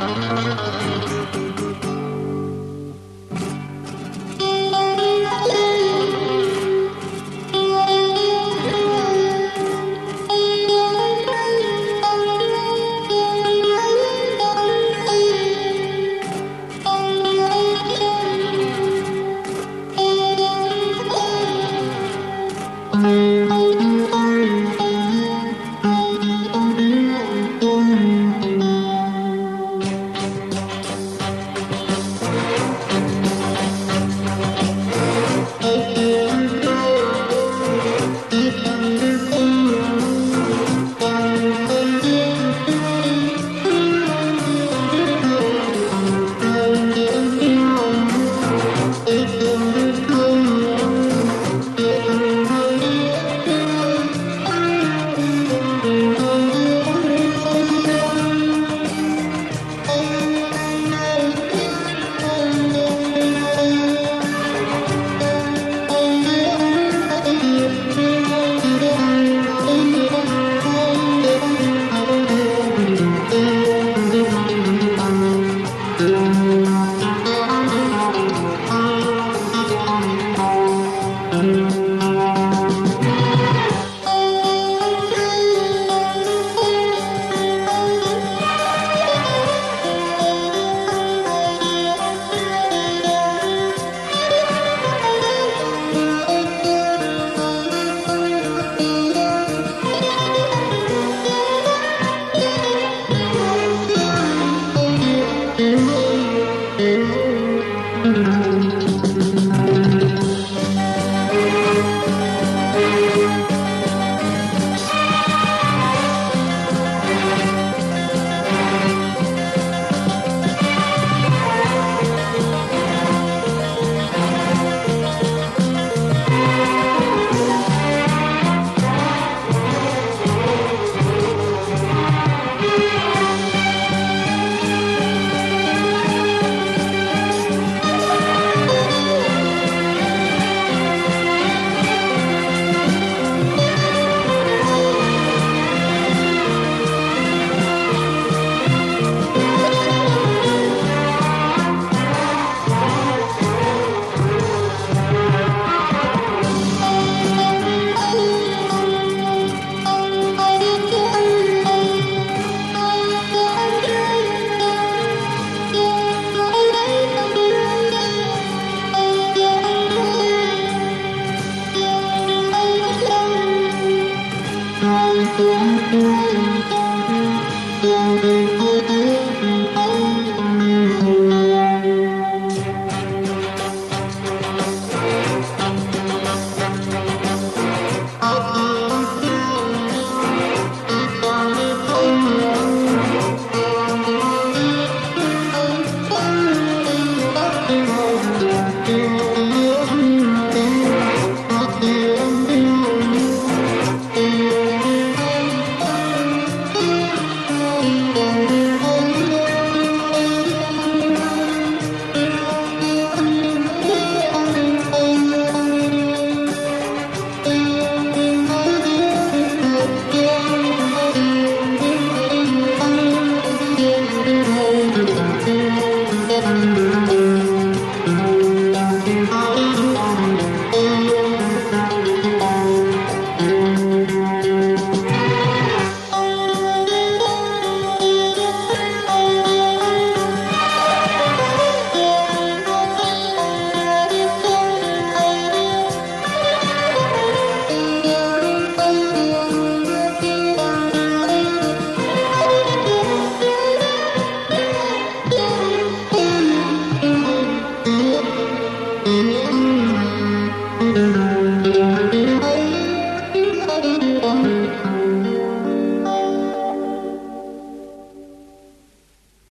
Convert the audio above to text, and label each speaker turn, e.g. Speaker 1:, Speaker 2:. Speaker 1: Música thank you